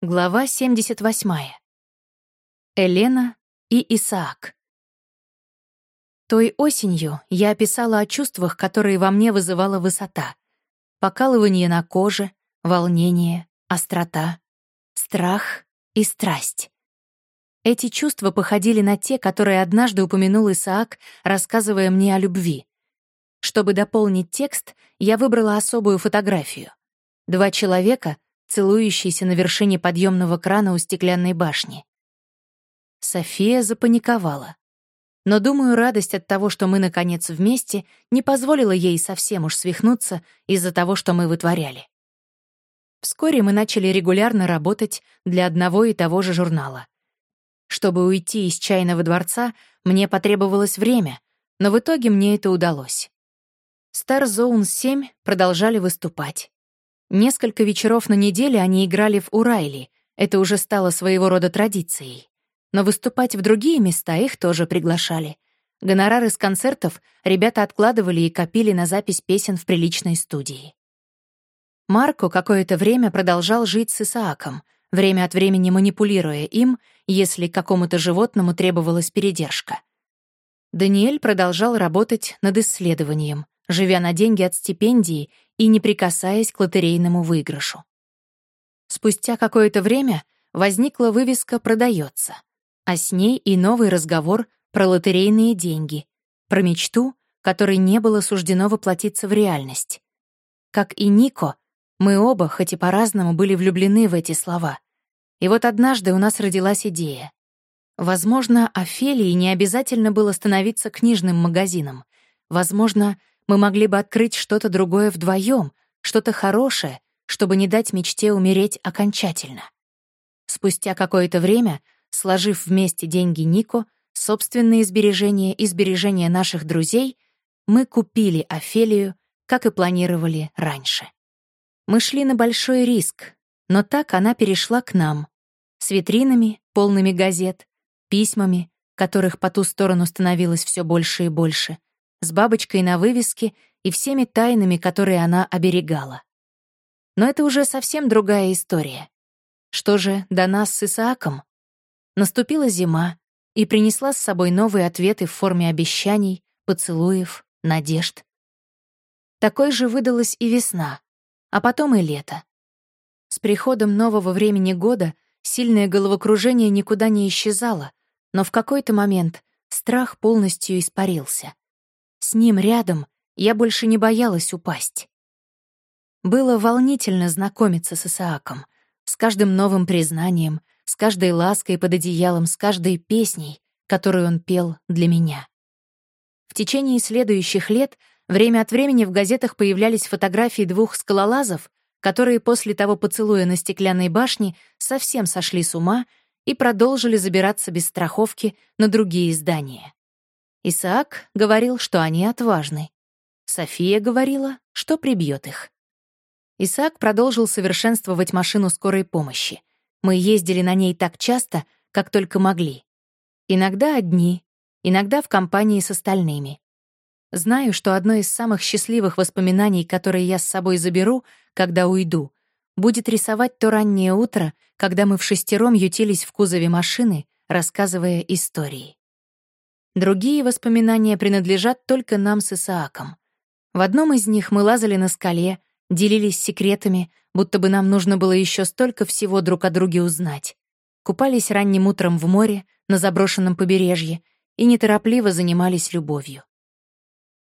Глава 78. Элена и Исаак. Той осенью я описала о чувствах, которые во мне вызывала высота. Покалывание на коже, волнение, острота, страх и страсть. Эти чувства походили на те, которые однажды упомянул Исаак, рассказывая мне о любви. Чтобы дополнить текст, я выбрала особую фотографию. Два человека — целующийся на вершине подъемного крана у стеклянной башни. София запаниковала. Но, думаю, радость от того, что мы, наконец, вместе, не позволила ей совсем уж свихнуться из-за того, что мы вытворяли. Вскоре мы начали регулярно работать для одного и того же журнала. Чтобы уйти из чайного дворца, мне потребовалось время, но в итоге мне это удалось. Star Zone 7 продолжали выступать. Несколько вечеров на неделе они играли в Урайли, это уже стало своего рода традицией. Но выступать в другие места их тоже приглашали. Гонорары с концертов ребята откладывали и копили на запись песен в приличной студии. Марко какое-то время продолжал жить с Исааком, время от времени манипулируя им, если какому-то животному требовалась передержка. Даниэль продолжал работать над исследованием, живя на деньги от стипендии и не прикасаясь к лотерейному выигрышу. Спустя какое-то время возникла вывеска «Продается», а с ней и новый разговор про лотерейные деньги, про мечту, которой не было суждено воплотиться в реальность. Как и Нико, мы оба, хоть и по-разному, были влюблены в эти слова. И вот однажды у нас родилась идея. Возможно, Офелии не обязательно было становиться книжным магазином. Возможно, мы могли бы открыть что-то другое вдвоем, что-то хорошее, чтобы не дать мечте умереть окончательно. Спустя какое-то время, сложив вместе деньги Нико, собственные сбережения и сбережения наших друзей, мы купили Офелию, как и планировали раньше. Мы шли на большой риск, но так она перешла к нам. С витринами, полными газет, письмами, которых по ту сторону становилось все больше и больше, с бабочкой на вывеске и всеми тайнами, которые она оберегала. Но это уже совсем другая история. Что же до нас с Исааком? Наступила зима и принесла с собой новые ответы в форме обещаний, поцелуев, надежд. Такой же выдалась и весна, а потом и лето. С приходом нового времени года сильное головокружение никуда не исчезало, но в какой-то момент страх полностью испарился. С ним рядом я больше не боялась упасть. Было волнительно знакомиться с Исааком, с каждым новым признанием, с каждой лаской под одеялом, с каждой песней, которую он пел для меня. В течение следующих лет время от времени в газетах появлялись фотографии двух скалолазов, которые после того поцелуя на стеклянной башне совсем сошли с ума и продолжили забираться без страховки на другие здания. Исаак говорил, что они отважны. София говорила, что прибьет их. Исаак продолжил совершенствовать машину скорой помощи. Мы ездили на ней так часто, как только могли. Иногда одни, иногда в компании с остальными. Знаю, что одно из самых счастливых воспоминаний, которые я с собой заберу, когда уйду, будет рисовать то раннее утро, когда мы в шестером ютились в кузове машины, рассказывая истории. Другие воспоминания принадлежат только нам с Исааком. В одном из них мы лазали на скале, делились секретами, будто бы нам нужно было еще столько всего друг о друге узнать. Купались ранним утром в море, на заброшенном побережье, и неторопливо занимались любовью.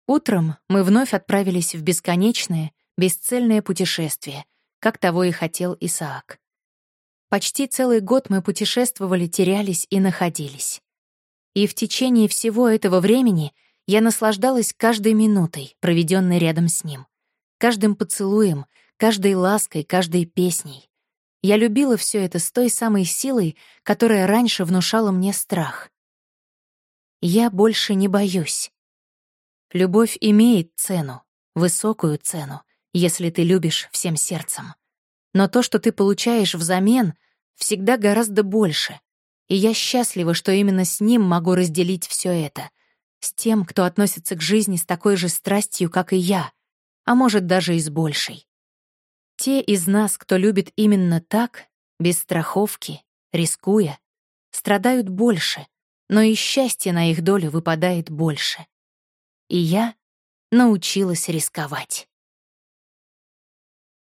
Утром мы вновь отправились в бесконечное, бесцельное путешествие, как того и хотел Исаак. Почти целый год мы путешествовали, терялись и находились. И в течение всего этого времени я наслаждалась каждой минутой, проведенной рядом с ним. Каждым поцелуем, каждой лаской, каждой песней. Я любила все это с той самой силой, которая раньше внушала мне страх. Я больше не боюсь. Любовь имеет цену, высокую цену, если ты любишь всем сердцем. Но то, что ты получаешь взамен, всегда гораздо больше, и я счастлива, что именно с ним могу разделить все это. С тем, кто относится к жизни с такой же страстью, как и я, а может, даже и с большей. Те из нас, кто любит именно так, без страховки, рискуя, страдают больше, но и счастье на их долю выпадает больше. И я научилась рисковать.